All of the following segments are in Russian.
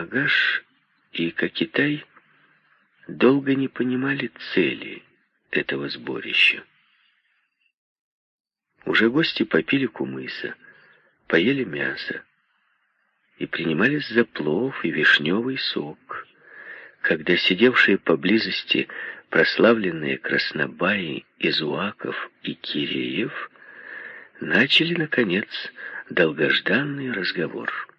Магаш и Кокитай долго не понимали цели этого сборища. Уже гости попили кумыса, поели мясо и принимались за плов и вишневый сок, когда сидевшие поблизости прославленные краснобаи Изуаков и Киреев начали, наконец, долгожданный разговор.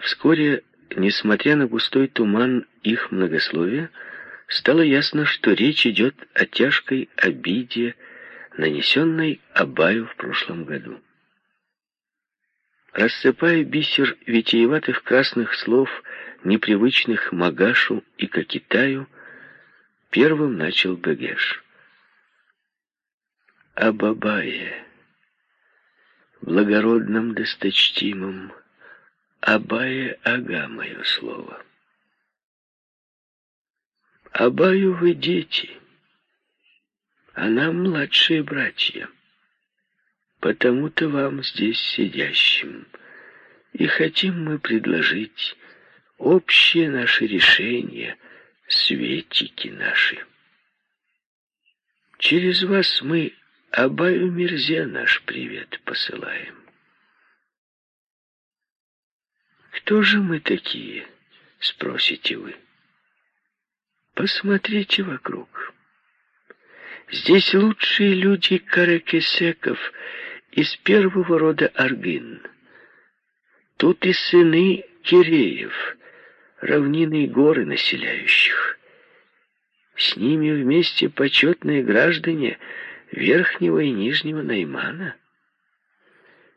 Вскоре, несмотря на густой туман их многословия, стало ясно, что речь идет о тяжкой обиде, нанесенной Абаю в прошлом году. Рассыпая бисер витиеватых красных слов, непривычных Магашу и Кокитаю, первым начал Бегеш. Абабае, благородном досточтимом, Абае Ага, мое слово. Абаю вы дети, а нам младшие братья. Потому-то вам здесь сидящим и хотим мы предложить общее наше решение, светики наши. Через вас мы Абаю Мирзе наш привет посылаем. Кто же мы такие, спросите вы? Посмотрите вокруг. Здесь лучшие люди каракесеков из первого рода Аргин. Тут и сыны Киреев, равнины и горы населяющих. С ними вместе почетные граждане Верхнего и Нижнего Наймана.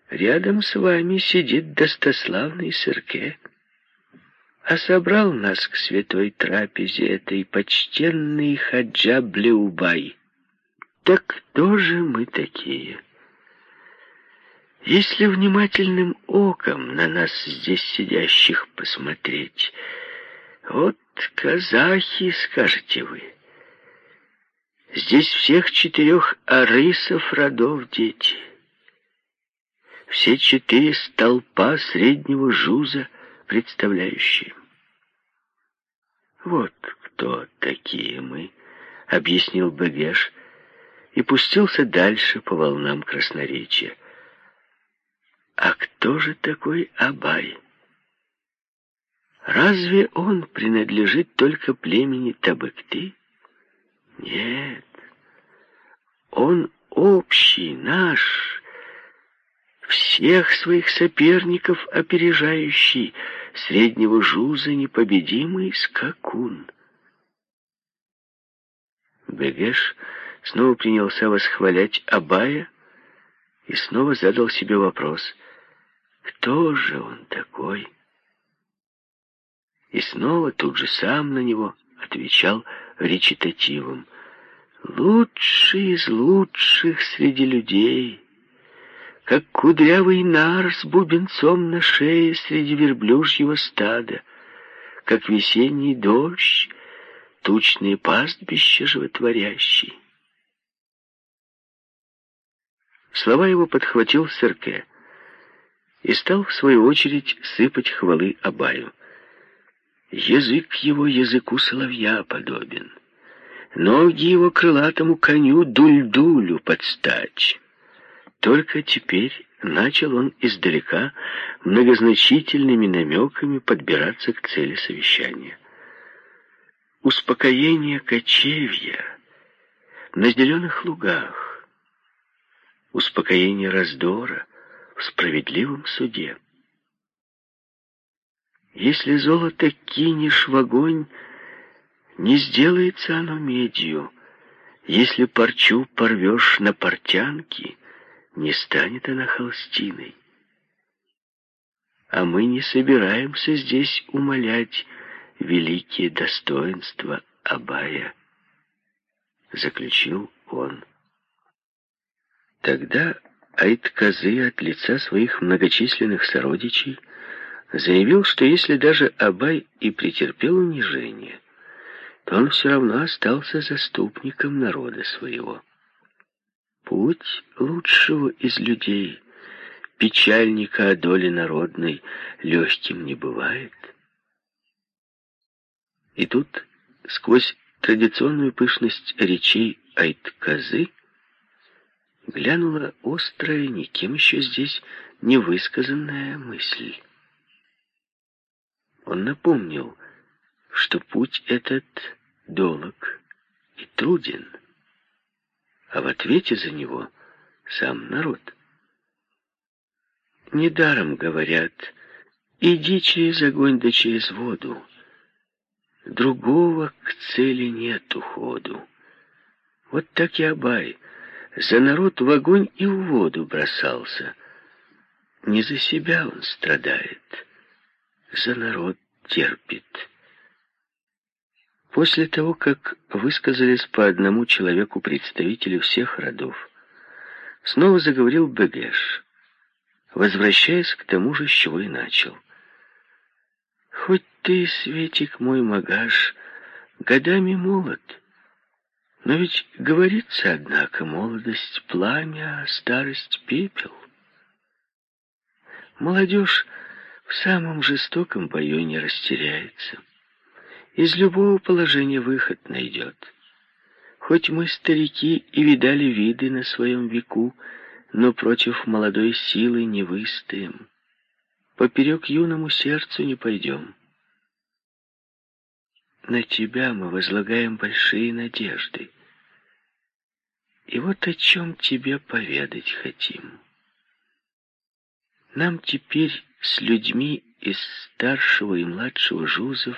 Рядом с вами сидит достославный Сырке, а собрал нас к святой трапезе этой почтенный Хаджа Блеубай. Так кто же мы такие? Если внимательным оком на нас здесь сидящих посмотреть, вот казахи, скажете вы. Здесь всех четырех арысов родов дети. Все четыре столпа среднего жуза представляющие. Вот кто такие мы, объяснил Бегеш и пустился дальше по волнам красноречия. А кто же такой Абай? Разве он принадлежит только племени Табыкты? Нет, он общий, наш, всех своих соперников опережающий, среднего жуза непобедимый скакун. Бегеш снова принялся восхвалять Абая и снова задал себе вопрос — кто же он такой? И снова тут же сам на него отвечал речитативом. Лучший из лучших среди людей, как кудрявый нар с бубенцом на шее среди верблюжьего стада, как весенний дождь, тучные пастбища животворящий. Слова его подхватил Серке и стал, в свою очередь, сыпать хвалы Абаю. Язык его языку соловья подобен, ноги его крылатому коню дуль-дулю подстать. Только теперь начал он издалека многозначительными намеками подбираться к цели совещания. Успокоение кочевья на зеленых лугах, успокоение раздора — в справедливом суде. Если золото кинешь в огонь, не сделается оно медью. Если парчу порвешь на портянки, не станет она холстиной. А мы не собираемся здесь умолять великие достоинства Абая, заключил он. Тогда Айт-Казы от лица своих многочисленных сородичей заявил, что если даже Абай и претерпел унижение, то он все равно остался заступником народа своего. Путь лучшего из людей печальника о доле народной легким не бывает. И тут, сквозь традиционную пышность речей Айтказы, глянула острая, никем еще здесь невысказанная мысль. Он напомнил, что путь этот долг и труден, а в ответе за него сам народ. Недаром говорят, иди через огонь да через воду. Другого к цели нет уходу. Вот так и Абай за народ в огонь и в воду бросался. Не за себя он страдает, за народ терпит. После того, как высказались по одному человеку представители всех родов, снова заговорил Бегеш, возвращаясь к тому же, с чего и начал. «Хоть ты, Светик мой Магаш, годами молод, но ведь говорится, однако, молодость — пламя, а старость — пепел. Молодежь в самом жестоком бою не растеряется. Из любого положения выход найдет. Хоть мы старики и видали виды на своем веку, но против молодой силы не выстоим. Поперек юному сердцу не пойдем. На тебя мы возлагаем большие надежды. И вот о чем тебе поведать хотим. Нам теперь с людьми из старшего и младшего жузов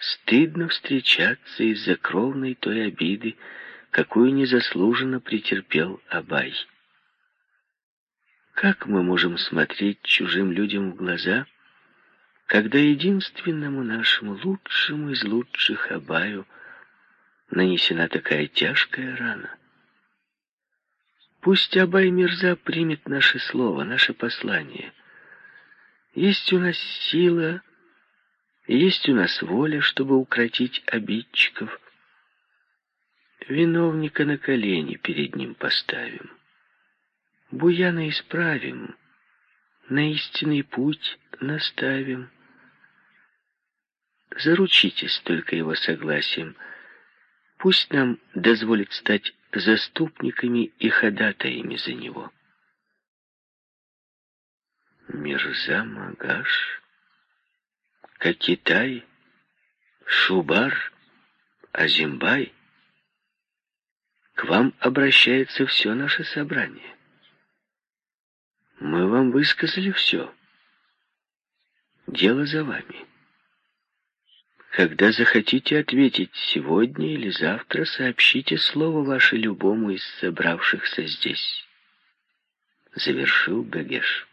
стыдно встречаться из-за кровной той обиды, какую незаслуженно претерпел Абай. Как мы можем смотреть чужим людям в глаза, когда единственному нашему лучшему из лучших Абаю нанесена такая тяжкая рана? Пусть Абай Мирза примет наше слово, наше послание. Есть у нас сила, есть у нас воля, чтобы укротить обидчиков. Виновника на колени перед ним поставим. Буяна исправим, на истинный путь наставим. Заручитесь только его согласием. Пусть нам дозволит стать заступниками и ходатаями за него. Мирза Магаш, Кокитай, Шубар, Азимбай, к вам обращается все наше собрание. Мы вам высказали все. Дело за вами. Когда захотите ответить сегодня или завтра, сообщите слово ваше любому из собравшихся здесь. Завершил Гагеш.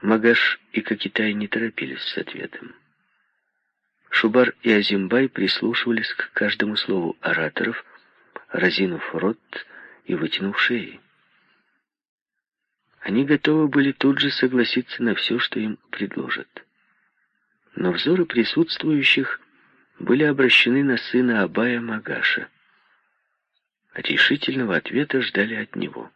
Магаш и Кокитай не торопились с ответом. Шубар и Азимбай прислушивались к каждому слову ораторов, разинув рот и вытянув шеи. Они готовы были тут же согласиться на все, что им предложат. Но взоры присутствующих были обращены на сына Абая Магаша. Решительного ответа ждали от него.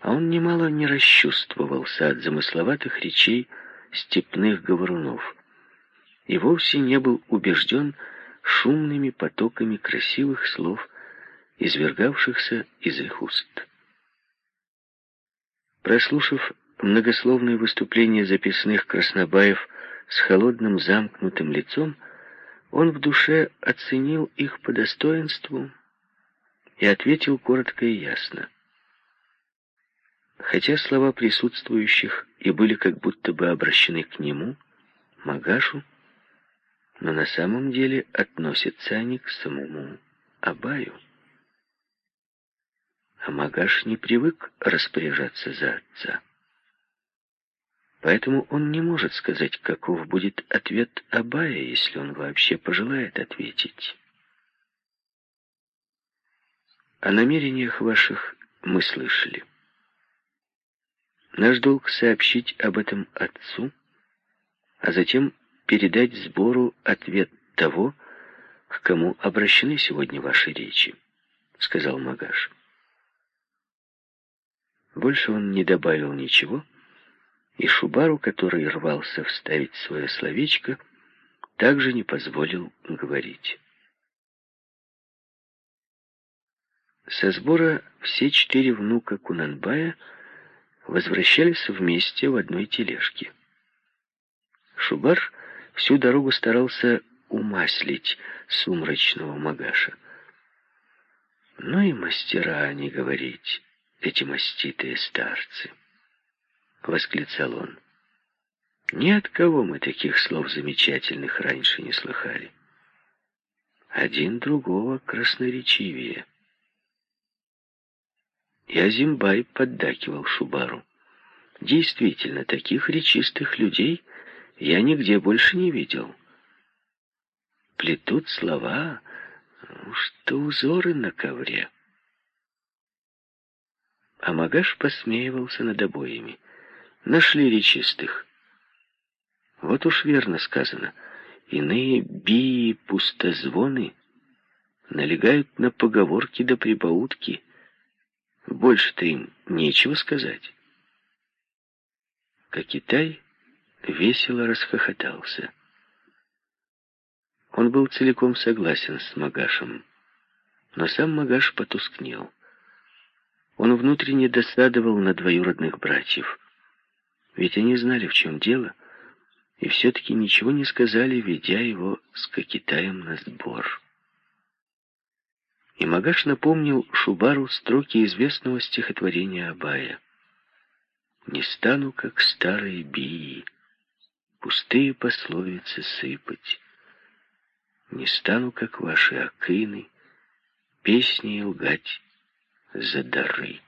А он немало не расчувствовался от замысловатых речей степных говорунов и вовсе не был убежден шумными потоками красивых слов, извергавшихся из их уст. Прослушав многословное выступление записных краснобаев с холодным замкнутым лицом, он в душе оценил их по достоинству и ответил коротко и ясно. Хотя слова присутствующих и были как будто бы обращены к нему, Магашу, но на самом деле относятся они к самому Абаю. А Магаш не привык распоряжаться за отца. Поэтому он не может сказать, каков будет ответ Абая, если он вообще пожелает ответить. О намерениях ваших мы слышали. Наш долг сообщить об этом отцу, а затем передать сбору ответ того, к кому обращены сегодня ваши речи, сказал Магаш. Больше он не добавил ничего, и Шубару, который рвался вставить свое словечко, также не позволил говорить. Со сбора все четыре внука Кунанбая возвращались вместе в одной тележке. Шубар всю дорогу старался умаслить сумрачного магаша. Ну и мастера, не говорить, эти маститые старцы, — восклицал он. Ни от кого мы таких слов замечательных раньше не слыхали. Один другого красноречивее. И Азимбай поддакивал Шубару. Действительно, таких речистых людей я нигде больше не видел. Плетут слова, что узоры на ковре. А Магаш посмеивался над обоями. Нашли речистых. Вот уж верно сказано. Иные бии пустозвоны налегают на поговорки да прибаутки. Больше-то им нечего сказать. Кокитай весело расхохотался. Он был целиком согласен с Магашем, но сам Магаш потускнел. Он внутренне досадовал на двоюродных братьев, ведь они знали, в чем дело, и все-таки ничего не сказали, ведя его с Кокитаем на сбор. И Магаш напомнил Шубару строки известного стихотворения Абая. «Не стану, как старые бии, пустые пословицы сыпать. Не стану, как ваши акины, песни лгать за дары».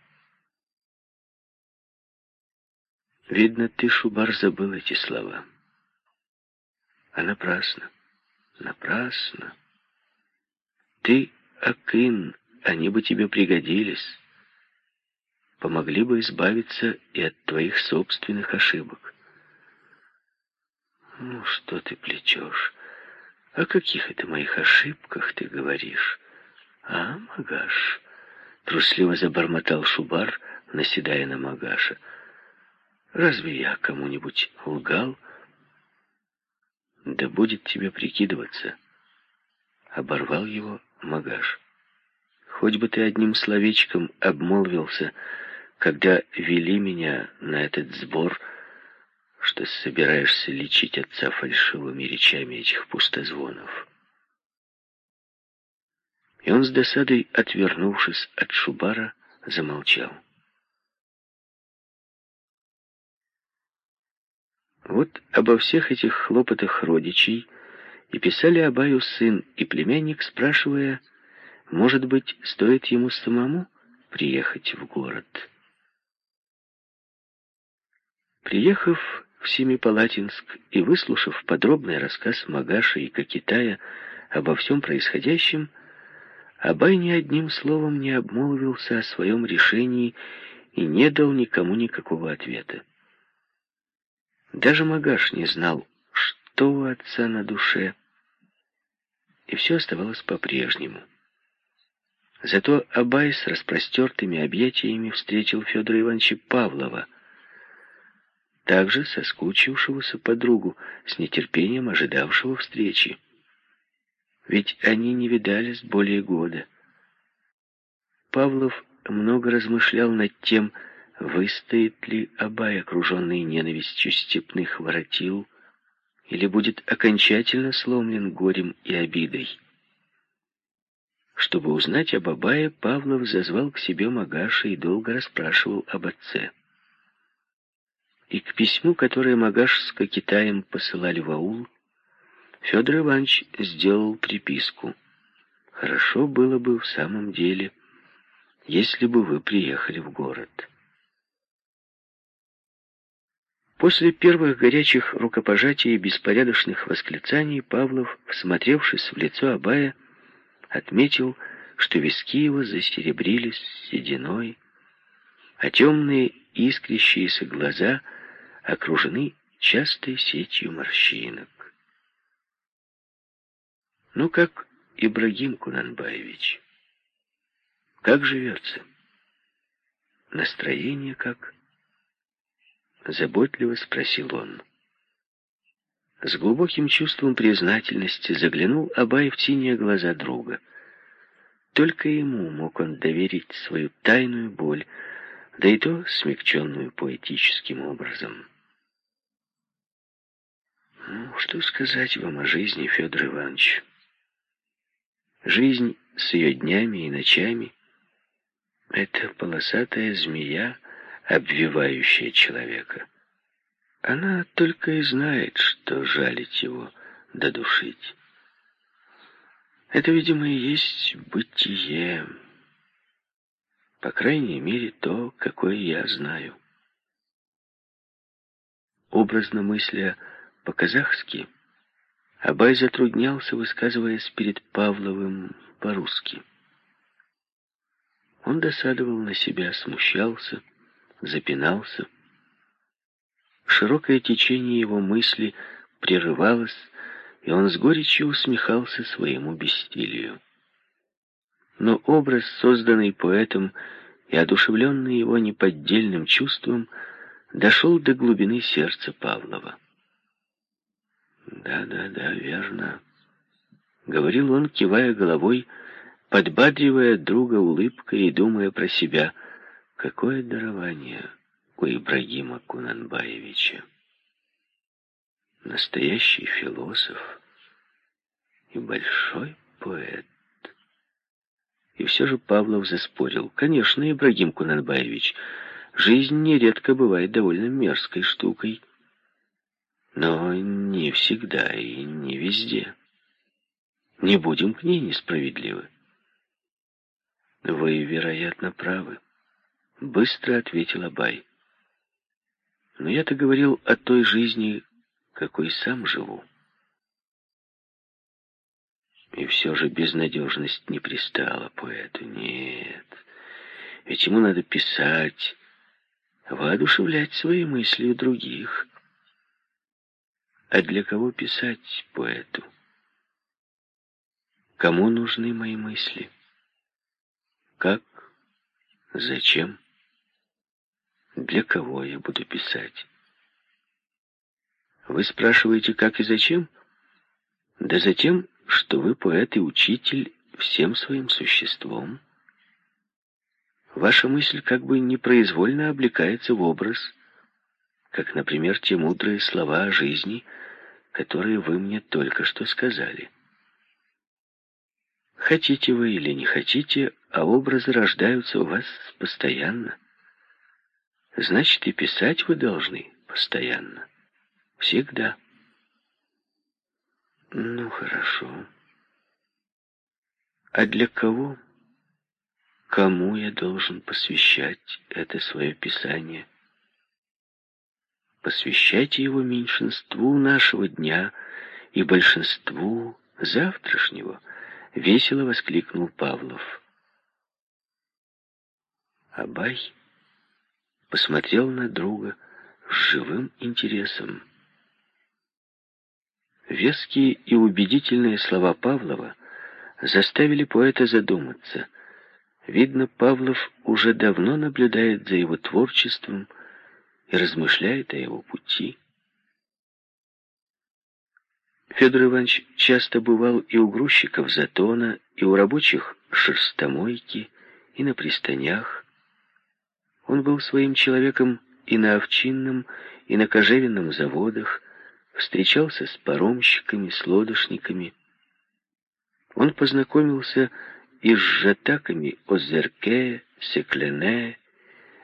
Видно, ты, Шубар, забыл эти слова. А напрасно, напрасно. Ты Акин, они бы тебе пригодились. Помогли бы избавиться и от твоих собственных ошибок. Ну, что ты плечешь? О каких это моих ошибках ты говоришь? А, Магаш? Трусливо забормотал Шубар, наседая на Магаша. Разве я кому-нибудь лгал? Да будет тебе прикидываться. Оборвал его Магаш. Хоть бы ты одним словечком обмолвился, когда вели меня на этот сбор, что собираешься лечить отца фальшивыми речами этих пустозвонов. И он с досадой, отвернувшись от Шубара, замолчал. Вот обо всех этих хлопотах родичей и писали Абаю сын и племянник, спрашивая, может быть, стоит ему самому приехать в город. Приехав в Семипалатинск и выслушав подробный рассказ Магаша и Кокитая обо всем происходящем, Абай ни одним словом не обмолвился о своем решении и не дал никому никакого ответа. Даже Магаш не знал, что у отца на душе, и все оставалось по-прежнему. Зато Абай с распростертыми объятиями встретил Федора Ивановича Павлова, также соскучившегося подругу, с нетерпением ожидавшего встречи. Ведь они не видались более года. Павлов много размышлял над тем, выстоит ли Абай, окруженный ненавистью степных воротил, или будет окончательно сломлен горем и обидой. Чтобы узнать об Абае, Павлов зазвал к себе Магаша и долго расспрашивал об отце. И к письму, которое Магаш с Кокитаем посылали в аул, Федор Иванович сделал приписку. «Хорошо было бы в самом деле, если бы вы приехали в город». После первых горячих рукопожатий и беспорядочных восклицаний Павлов, всмотревшись в лицо Абая, отметил, что виски его засеребрились сединой, а темные искрящиеся глаза окружены частой сетью морщинок. Ну как Ибрагим Кунанбаевич, как живется? Настроение как? Заботливо спросил он. С глубоким чувством признательности заглянул Абай в синие глаза друга. Только ему мог он доверить свою тайную боль, да и то смягченную поэтическим образом. Ну, что сказать вам о жизни, Федор Иванович? Жизнь с ее днями и ночами — это полосатая змея, обвивающая человека. Она только и знает, что жалить его, додушить. Это, видимо, и есть бытие. По крайней мере, то, какое я знаю. Образно мысля по-казахски, Абай затруднялся, высказываясь перед Павловым по-русски. Он досадовал на себя, смущался, запинался. Широкое течение его мысли прерывалось, и он с горечью усмехался своему бессилию. Но образ, созданный поэтом и одушевленный его неподдельным чувством, дошел до глубины сердца Павлова. «Да, да, да, верно», — говорил он, кивая головой, подбадривая друга улыбкой и думая про себя, какое дарование у Ибрагима Кунанбаевича. Настоящий философ и большой поэт. И все же Павлов заспорил. Конечно, Ибрагим Кунанбаевич, жизнь нередко бывает довольно мерзкой штукой. Но не всегда и не везде. Не будем к ней несправедливы. Вы, вероятно, правы. Быстро ответил Абай. Но я-то говорил о той жизни, какой сам живу. И все же безнадежность не пристала поэту. Нет, ведь ему надо писать, воодушевлять свои мысли у других. А для кого писать поэту? Кому нужны мои мысли? Как? Зачем? Для кого я буду писать? Вы спрашиваете, как и зачем? Да затем, что вы поэт и учитель всем своим существом. Ваша мысль как бы непроизвольно облекается в образ, как, например, те мудрые слова о жизни, которые вы мне только что сказали. Хотите вы или не хотите, а образы рождаются у вас постоянно. Значит, и писать вы должны постоянно. Всегда. Ну, хорошо. А для кого, кому я должен посвящать это свое писание? посвящайте его меньшинству нашего дня и большинству завтрашнего, — весело воскликнул Павлов. Абай посмотрел на друга с живым интересом. Веские и убедительные слова Павлова заставили поэта задуматься. Видно, Павлов уже давно наблюдает за его творчеством, — и размышляет о его пути. Федор Иванович часто бывал и у грузчиков затона, и у рабочих шерстомойки, и на пристанях. Он был своим человеком и на овчинном, и на кожевенном заводах, встречался с паромщиками, с лодочниками. Он познакомился и с жатаками Озерке, Секлене,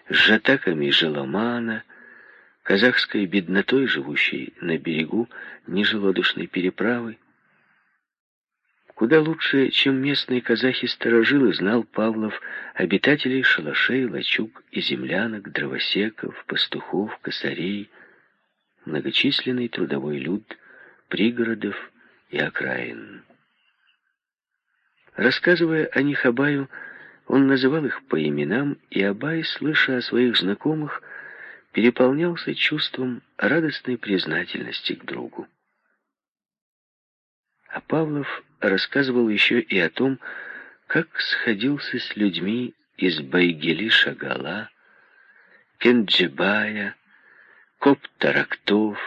с жатаками Желомана, казахской беднотой, живущей на берегу нижелодочной переправы. Куда лучше, чем местные казахи-старожилы, знал Павлов обитателей шалашей, лачуг и землянок, дровосеков, пастухов, косарей, многочисленный трудовой люд, пригородов и окраин. Рассказывая о них Абаю, он называл их по именам, и Абай, слыша о своих знакомых, переполнялся чувством радостной признательности к другу. А Павлов рассказывал еще и о том, как сходился с людьми из Байгели-Шагала, Кенджибая, Коптарактов,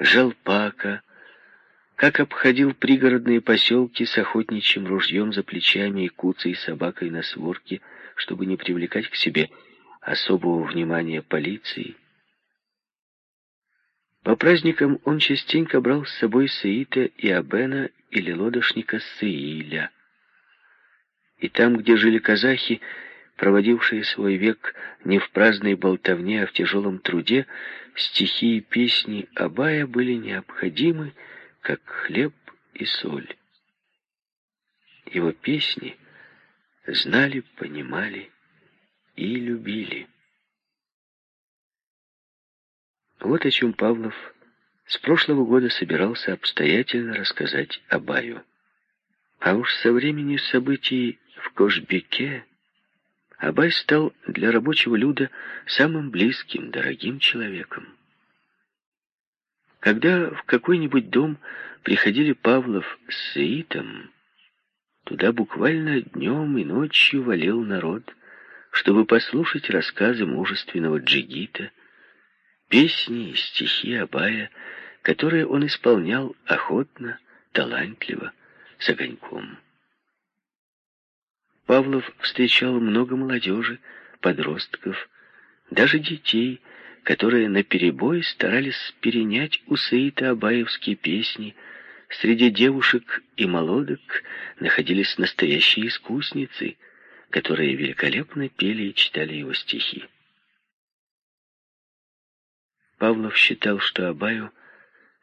Желпака, как обходил пригородные поселки с охотничьим ружьем за плечами и куцей собакой на сворке, чтобы не привлекать к себе особого внимания полиции. По праздникам он частенько брал с собой Саита и Абена или лодошника Саиля. И там, где жили казахи, проводившие свой век не в праздной болтовне, а в тяжелом труде, стихи и песни Абая были необходимы, как хлеб и соль. Его песни знали, понимали и любили. Вот о чем Павлов с прошлого года собирался обстоятельно рассказать Абаю. А уж со времени событий в Кошбеке Абай стал для рабочего люда самым близким, дорогим человеком. Когда в какой-нибудь дом приходили Павлов с Саитом, туда буквально днем и ночью валил народ, чтобы послушать рассказы мужественного джигита, песни и стихи Абая, которые он исполнял охотно, талантливо, с огоньком. Павлов встречал много молодежи, подростков, даже детей, которые наперебой старались перенять у Саита абаевские песни. Среди девушек и молодок находились настоящие искусницы, которые великолепно пели и читали его стихи. Павлов считал, что Абаю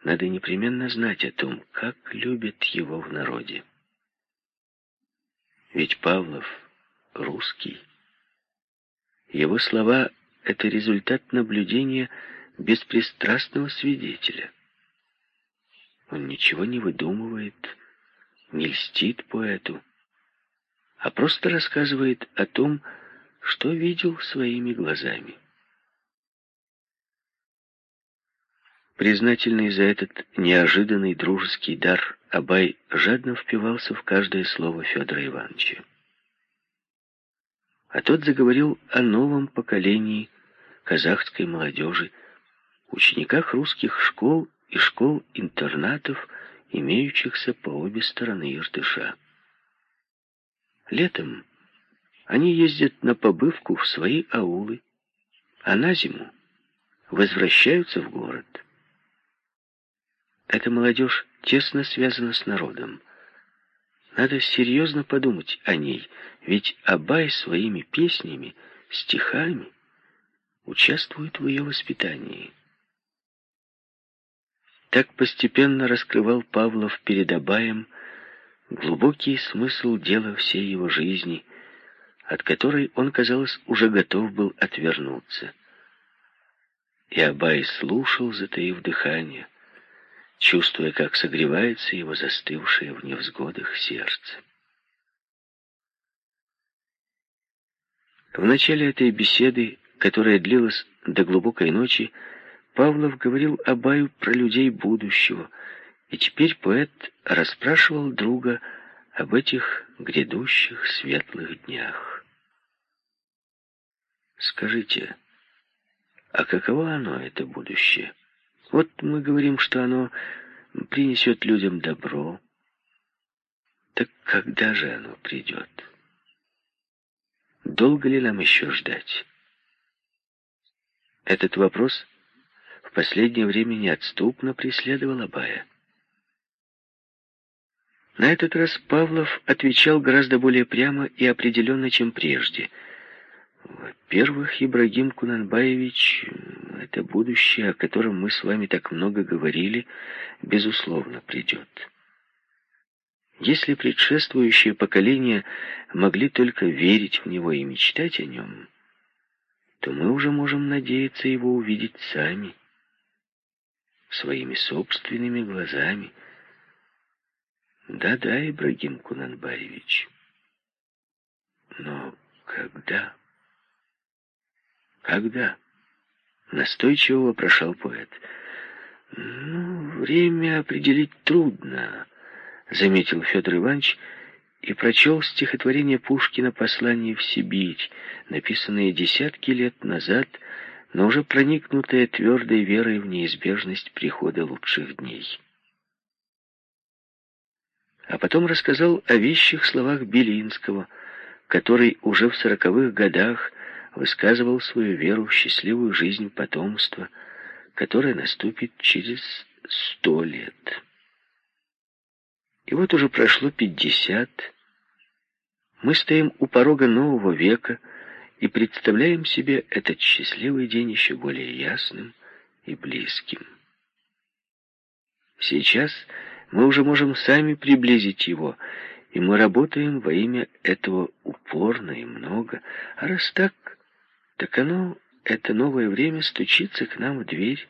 надо непременно знать о том, как любят его в народе. Ведь Павлов русский. Его слова — это результат наблюдения беспристрастного свидетеля. Он ничего не выдумывает, не льстит поэту, а просто рассказывает о том, что видел своими глазами. Признательный за этот неожиданный дружеский дар, Абай жадно впивался в каждое слово Федора Ивановича. А тот заговорил о новом поколении казахской молодежи, учениках русских школ и школ-интернатов, имеющихся по обе стороны Иртыша. Летом они ездят на побывку в свои аулы, а на зиму возвращаются в город. Эта молодежь тесно связана с народом. Надо серьезно подумать о ней, ведь Абай своими песнями, стихами участвует в ее воспитании. Так постепенно раскрывал Павлов перед Абаем глубокий смысл дела всей его жизни, от которой он, казалось, уже готов был отвернуться. И Абай слушал, затаив дыхание, чувствуя, как согревается его застывшее в невзгодах сердце. В начале этой беседы, которая длилась до глубокой ночи, Павлов говорил Абаю про людей будущего, и теперь поэт расспрашивал друга об этих грядущих светлых днях. Скажите, а каково оно, это будущее? Вот мы говорим, что оно принесет людям добро. Так когда же оно придет? Долго ли нам еще ждать? Этот вопрос в последнее время неотступно преследовал Абая. На этот раз Павлов отвечал гораздо более прямо и определенно, чем прежде. Во-первых, Ибрагим Кунанбаевич это будущее, о котором мы с вами так много говорили, безусловно придет. Если предшествующие поколения могли только верить в него и мечтать о нем, то мы уже можем надеяться его увидеть сами, своими собственными глазами. Да-да, Ибрагим Кунанбаевич. Но когда? Когда? Настойчиво вопрошал поэт. «Ну, время определить трудно», — заметил Федор Иванович и прочел стихотворение Пушкина «Послание в Сибирь», написанное десятки лет назад но уже проникнутая твердой верой в неизбежность прихода лучших дней. А потом рассказал о вещих словах Белинского, который уже в сороковых годах высказывал свою веру в счастливую жизнь потомства, которая наступит через сто лет. И вот уже прошло пятьдесят. Мы стоим у порога нового века и представляем себе этот счастливый день еще более ясным и близким. Сейчас мы уже можем сами приблизить его, и мы работаем во имя этого упорно и много. А раз так, так оно, это новое время, стучится к нам в дверь.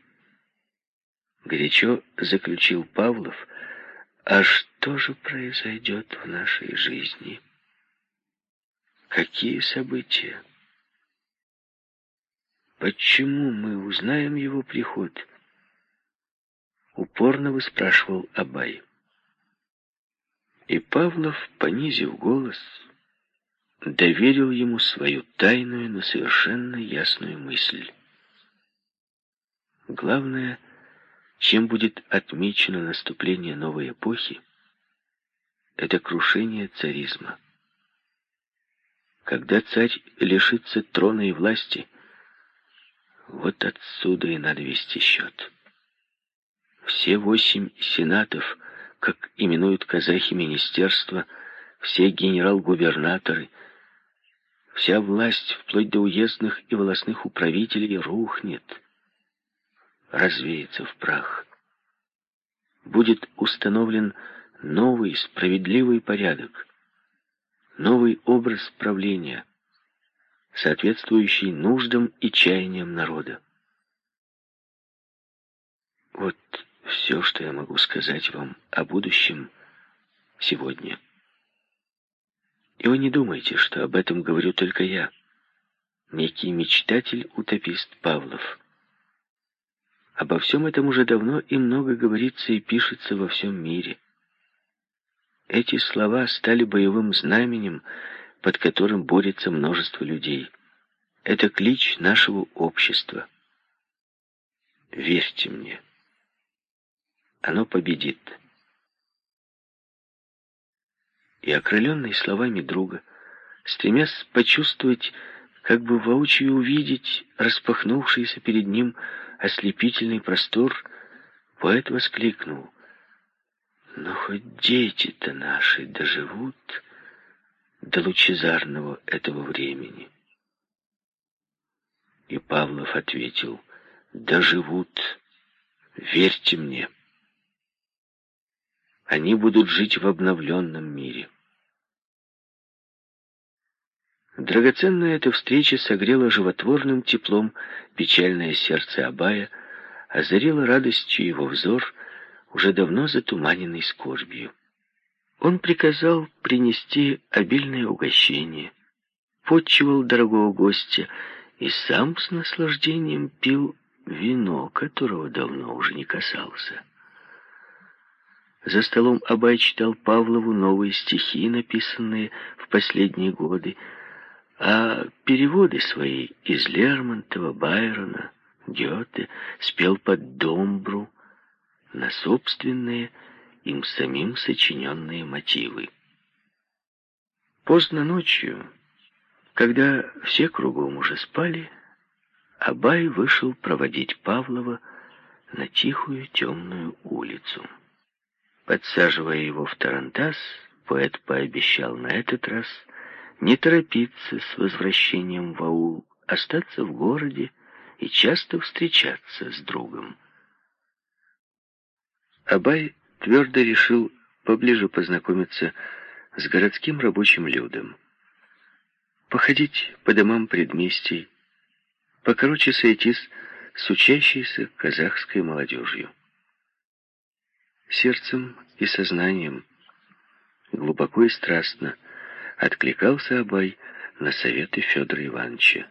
Горячо заключил Павлов, а что же произойдет в нашей жизни? Какие события? Почему мы узнаем его приход? Упорно выспрашивал Абай. И Павлов, понизив голос, доверил ему свою тайную, но совершенно ясную мысль. Главное, чем будет отмечено наступление новой эпохи, это крушение царизма. Когда царь лишится трона и власти, вот отсюда и надо вести счет. Все восемь сенатов, как именуют казахи министерства, все генерал-губернаторы — Вся власть, вплоть до уездных и волосных управителей, рухнет, развеется в прах. Будет установлен новый справедливый порядок, новый образ правления, соответствующий нуждам и чаяниям народа. Вот все, что я могу сказать вам о будущем сегодня. И вы не думайте, что об этом говорю только я, некий мечтатель-утопист Павлов. Обо всем этом уже давно и много говорится и пишется во всем мире. Эти слова стали боевым знаменем, под которым борется множество людей. Это клич нашего общества. Верьте мне. Оно победит и, окрыленный словами друга, стремясь почувствовать, как бы воочию увидеть распахнувшийся перед ним ослепительный простор, поэт воскликнул. «Но хоть дети-то наши доживут до лучезарного этого времени». И Павлов ответил, «Доживут, верьте мне. Они будут жить в обновленном мире». Драгоценная эта встреча согрела животворным теплом печальное сердце Абая, озарила радостью его взор, уже давно затуманенный скорбью. Он приказал принести обильное угощение, подчивал дорогого гостя и сам с наслаждением пил вино, которого давно уже не касался. За столом Абай читал Павлову новые стихи, написанные в последние годы, а переводы свои из Лермонтова, Байрона, Гёте спел под домбру на собственные им самим сочиненные мотивы. Поздно ночью, когда все кругом уже спали, Абай вышел проводить Павлова на тихую темную улицу. Подсаживая его в тарантас, поэт пообещал на этот раз — не торопиться с возвращением в аул, остаться в городе и часто встречаться с другом. Абай твердо решил поближе познакомиться с городским рабочим людом, походить по домам предместий, покороче сойтись с учащейся казахской молодежью. Сердцем и сознанием, глубоко и страстно, откликался Абай на советы Федора Ивановича.